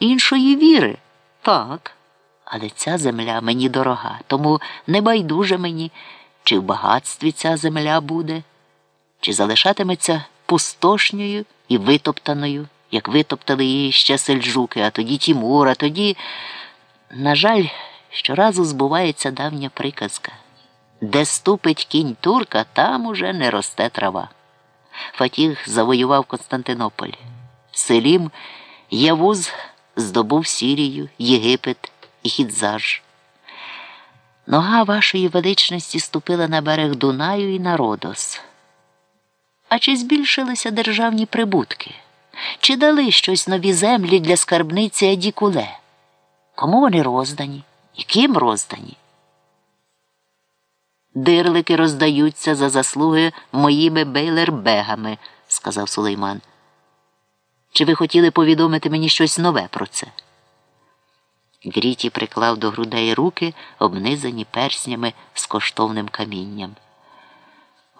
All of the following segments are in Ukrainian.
іншої віри. Так. Але ця земля мені дорога, тому не байдуже мені, чи в багатстві ця земля буде, чи залишатиметься пустошньою і витоптаною, як витоптали її ще сельджуки, а тоді Тімур, а тоді, на жаль, щоразу збувається давня приказка. Де ступить кінь турка, там уже не росте трава. Фатіх завоював Константинополь. Селім Явуз здобув Сірію, Єгипет і Хідзаж. Нога вашої величності ступила на берег Дунаю і на Родос. А чи збільшилися державні прибутки? Чи дали щось нові землі для скарбниці Адікуле? Кому вони роздані? І ким роздані? Дирлики роздаються за заслуги моїми бейлербегами, сказав Сулейман. Чи ви хотіли повідомити мені щось нове про це? Гріті приклав до грудей руки, обнизані перснями з коштовним камінням.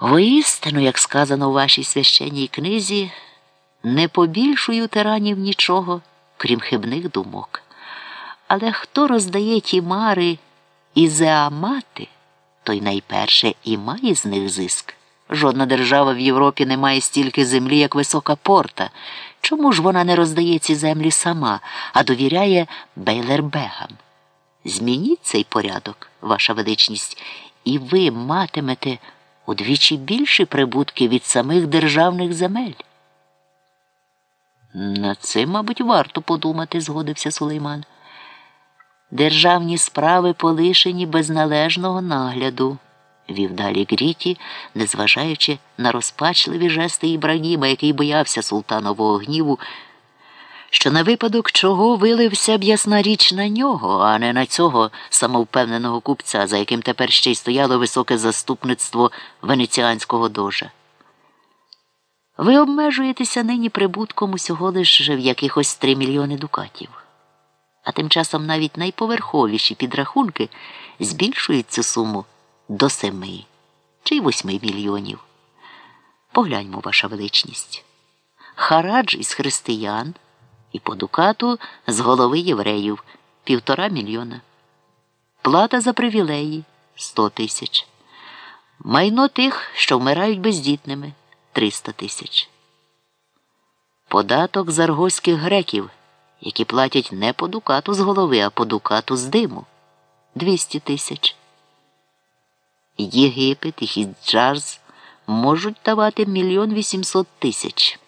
Воістину, як сказано у вашій священній книзі, не побільшую тиранів нічого, крім хибних думок. Але хто роздає ті мари і зеамати, той найперше і має з них зиск. Жодна держава в Європі не має стільки землі, як висока порта. Чому ж вона не роздає ці землі сама, а довіряє Бейлербегам? Змініть цей порядок, ваша величність, і ви матимете удвічі більші прибутки від самих державних земель. На це, мабуть, варто подумати, згодився Сулейман. Державні справи полишені без належного нагляду, вів далі Гріті, незважаючи на розпачливі жести Ібрагіма, який боявся султанового гніву, що на випадок чого вилився б ясна річ на нього, а не на цього самовпевненого купця, за яким тепер ще й стояло високе заступництво венеціанського дожа. Ви обмежуєтеся нині прибутком усього лише в якихось три мільйони дукатів. А тим часом навіть найповерховіші підрахунки збільшують цю суму до семи чи восьми мільйонів. Погляньмо, ваша величність. Харадж із християн і по дукату з голови євреїв півтора мільйона. Плата за привілеї сто тисяч. Майно тих, що вмирають бездітними триста тисяч. Податок з аргоських греків які платять не по дукату з голови, а по дукату з диму 200 тисяч. Єгипет і Хіджаз можуть давати мільйон вісімсот тисяч.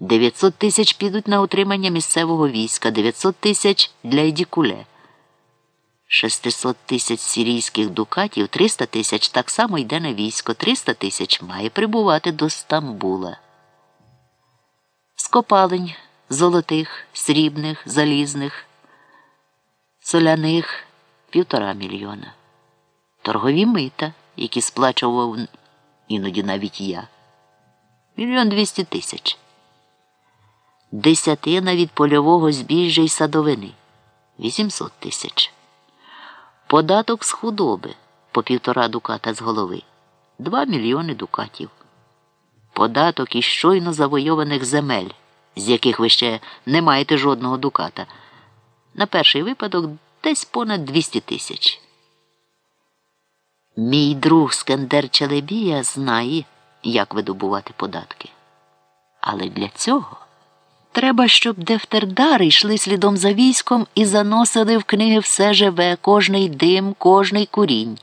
900 тисяч підуть на утримання місцевого війська, 900 тисяч для Едікуле. 600 тисяч сирійських дукатів, 300 тисяч так само йде на військо, 300 тисяч має прибувати до Стамбула. Скопалень золотих, срібних, залізних, соляних півтора мільйона. Торгові мита, які сплачував іноді навіть я. Мільйон двісті тисяч. Десятина від польового збіжжя й садовини 800 тисяч. Податок з худоби по півтора дуката з голови 2 мільйони дукатів. Податок із щойно завойованих земель з яких ви ще не маєте жодного дуката. На перший випадок десь понад 200 тисяч. Мій друг Скендер Челебія знає, як видобувати податки. Але для цього треба, щоб дефтердари йшли слідом за військом і заносили в книги все живе, кожний дим, кожний курінь.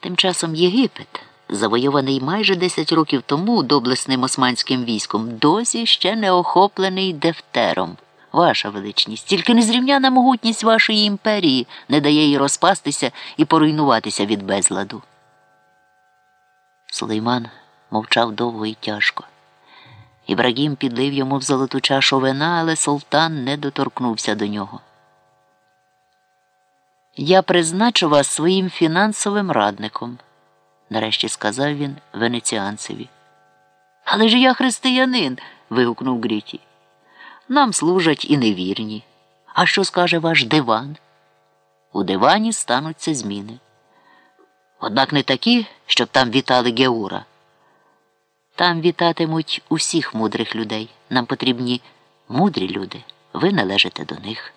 Тим часом Єгипет завойований майже 10 років тому доблесним османським військом, досі ще не охоплений дефтером. Ваша величність, тільки незрівняна могутність вашої імперії не дає їй розпастися і поруйнуватися від безладу. Сулейман мовчав довго і тяжко. Ібрагім підлив йому в золоту чашу вина, але султан не доторкнувся до нього. Я призначу вас своїм фінансовим радником нарешті сказав він венеціанцеві. Але ж я християнин. вигукнув Гріті. Нам служать і невірні. А що скаже ваш диван? У дивані стануться зміни. Однак не такі, щоб там вітали Геура. Там вітатимуть усіх мудрих людей. Нам потрібні мудрі люди. ви належите до них.